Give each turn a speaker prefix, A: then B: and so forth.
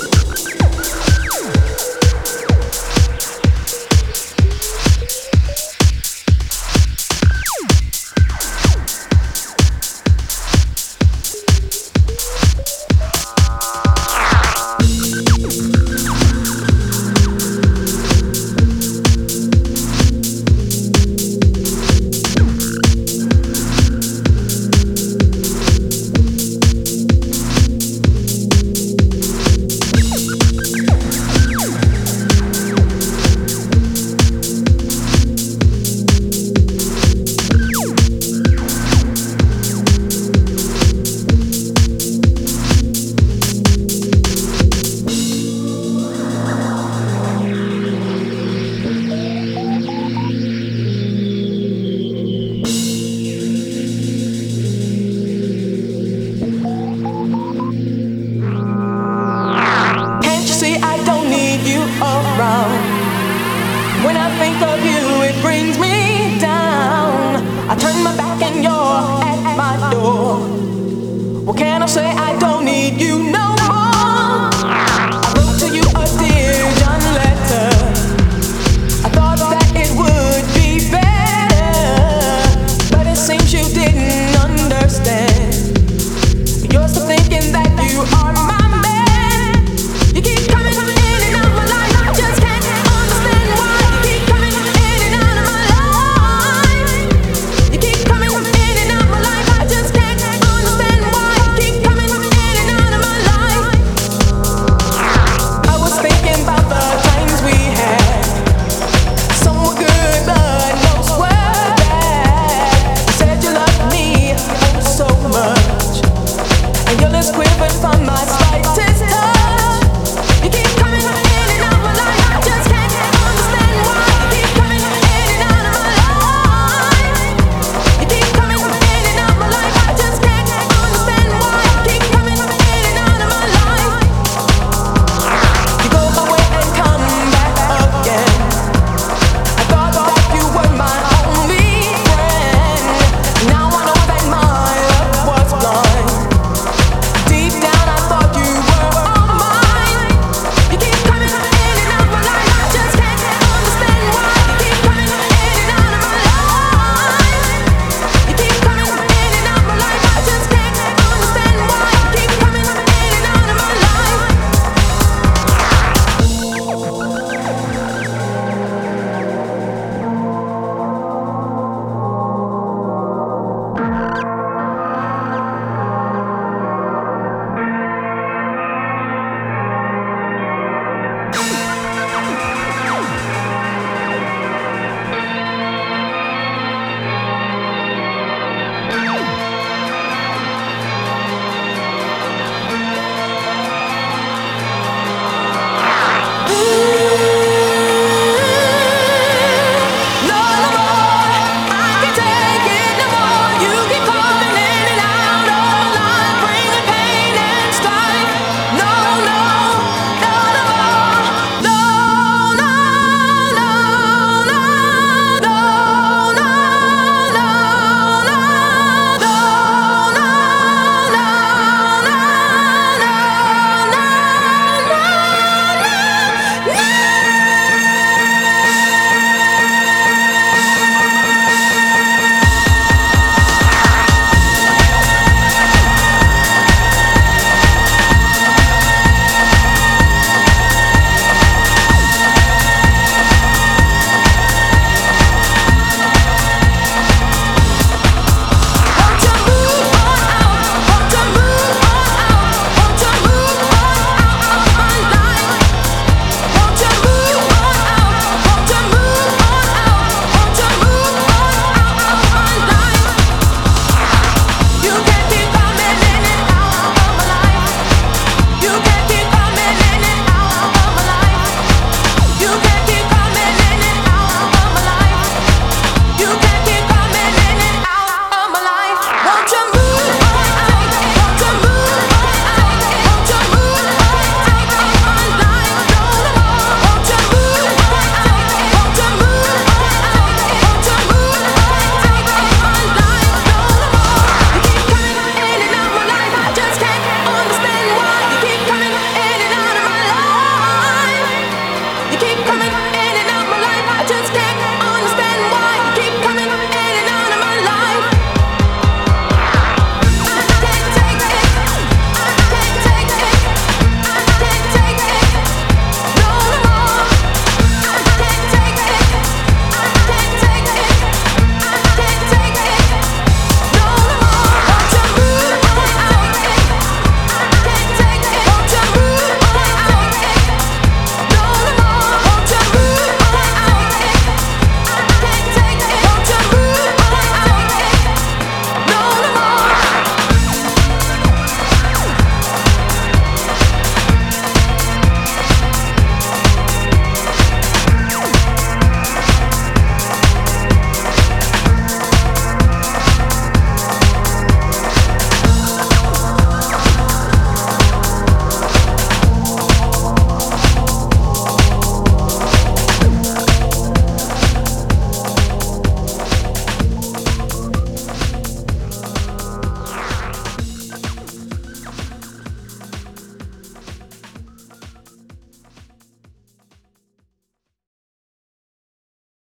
A: Yeah. What can I say? I don't need you.